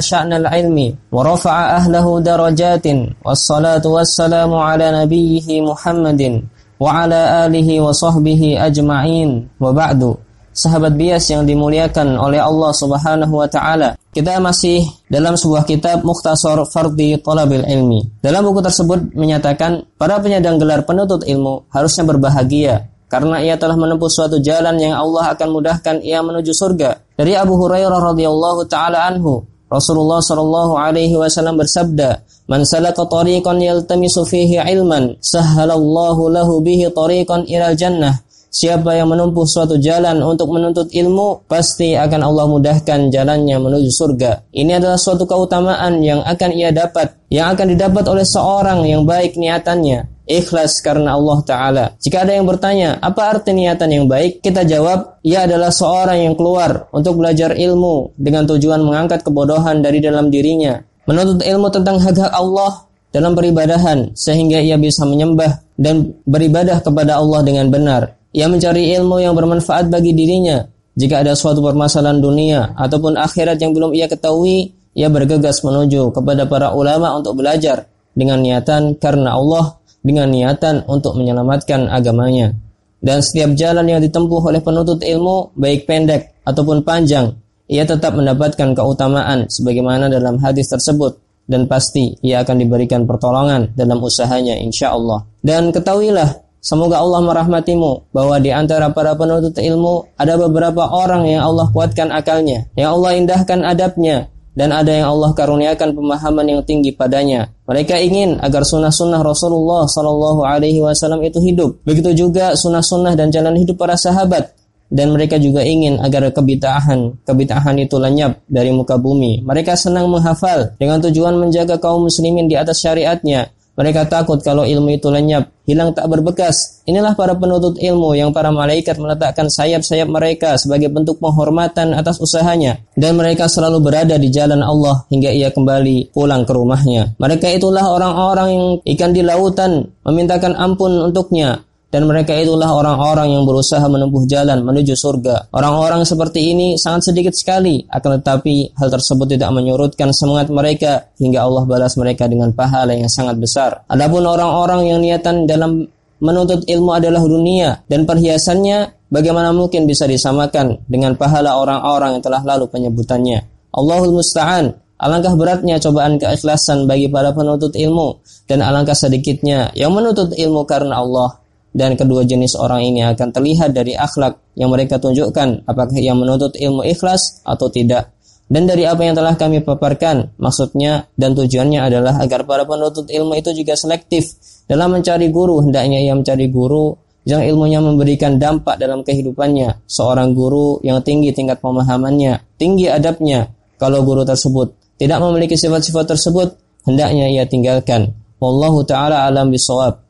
Sya'nal ilmi wa rafa'a ahlahu darajatin wassalatu wassalamu ala nabiyhi Muhammadin wa ala alihi wa sahbihi ajma'in wa ba'du sahabat bias yang dimuliakan oleh Allah Subhanahu wa taala. Kita masih dalam sebuah kitab Mukhtasar Fardhi Thalabil Ilmi. Dalam buku tersebut menyatakan para penyandang gelar penuntut ilmu harusnya berbahagia karena ia telah menempuh suatu jalan yang Allah akan mudahkan ia menuju surga. Dari Abu Hurairah radhiyallahu taala anhu, Rasulullah shallallahu alaihi wasallam bersabda, "Man salaka tariqan yaltamisu fihi ilman, sahhalallahu lahu bihi tariqan ilal jannah." Siapa yang menempuh suatu jalan untuk menuntut ilmu, pasti akan Allah mudahkan jalannya menuju surga. Ini adalah suatu keutamaan yang akan ia dapat, yang akan didapat oleh seorang yang baik niatannya, ikhlas karena Allah Ta'ala. Jika ada yang bertanya, apa arti niatan yang baik? Kita jawab, ia adalah seorang yang keluar untuk belajar ilmu dengan tujuan mengangkat kebodohan dari dalam dirinya. Menuntut ilmu tentang hak-hak Allah dalam peribadahan, sehingga ia bisa menyembah dan beribadah kepada Allah dengan benar. Ia mencari ilmu yang bermanfaat bagi dirinya. Jika ada suatu permasalahan dunia ataupun akhirat yang belum ia ketahui, ia bergegas menuju kepada para ulama untuk belajar dengan niatan karena Allah, dengan niatan untuk menyelamatkan agamanya. Dan setiap jalan yang ditempuh oleh penuntut ilmu, baik pendek ataupun panjang, ia tetap mendapatkan keutamaan sebagaimana dalam hadis tersebut dan pasti ia akan diberikan pertolongan dalam usahanya insya Allah. Dan ketahuilah Semoga Allah merahmatimu bahwa di antara para penuntut ilmu ada beberapa orang yang Allah kuatkan akalnya, yang Allah indahkan adabnya, dan ada yang Allah karuniakan pemahaman yang tinggi padanya. Mereka ingin agar sunnah-sunnah Rasulullah Shallallahu Alaihi Wasallam itu hidup. Begitu juga sunnah-sunnah dan jalan hidup para sahabat. Dan mereka juga ingin agar kebitahan, kebitahan itu lenyap dari muka bumi. Mereka senang menghafal dengan tujuan menjaga kaum muslimin di atas syariatnya mereka takut kalau ilmu itu lenyap, hilang tak berbekas. Inilah para penuntut ilmu yang para malaikat meletakkan sayap-sayap mereka sebagai bentuk penghormatan atas usahanya. Dan mereka selalu berada di jalan Allah hingga ia kembali pulang ke rumahnya. Mereka itulah orang-orang yang ikan di lautan memintakan ampun untuknya dan mereka itulah orang-orang yang berusaha menempuh jalan menuju surga. Orang-orang seperti ini sangat sedikit sekali, akan tetapi hal tersebut tidak menyurutkan semangat mereka hingga Allah balas mereka dengan pahala yang sangat besar. Adapun orang-orang yang niatan dalam menuntut ilmu adalah dunia dan perhiasannya, bagaimana mungkin bisa disamakan dengan pahala orang-orang yang telah lalu penyebutannya. Allahul Musta'an Alangkah beratnya cobaan keikhlasan bagi para penuntut ilmu dan alangkah sedikitnya yang menuntut ilmu karena Allah dan kedua jenis orang ini akan terlihat dari akhlak yang mereka tunjukkan apakah ia menuntut ilmu ikhlas atau tidak. Dan dari apa yang telah kami paparkan maksudnya dan tujuannya adalah agar para penuntut ilmu itu juga selektif dalam mencari guru. Hendaknya ia mencari guru yang ilmunya memberikan dampak dalam kehidupannya. Seorang guru yang tinggi tingkat pemahamannya tinggi adabnya kalau guru tersebut tidak memiliki sifat-sifat tersebut hendaknya ia tinggalkan. Wallahu taala alam bisawab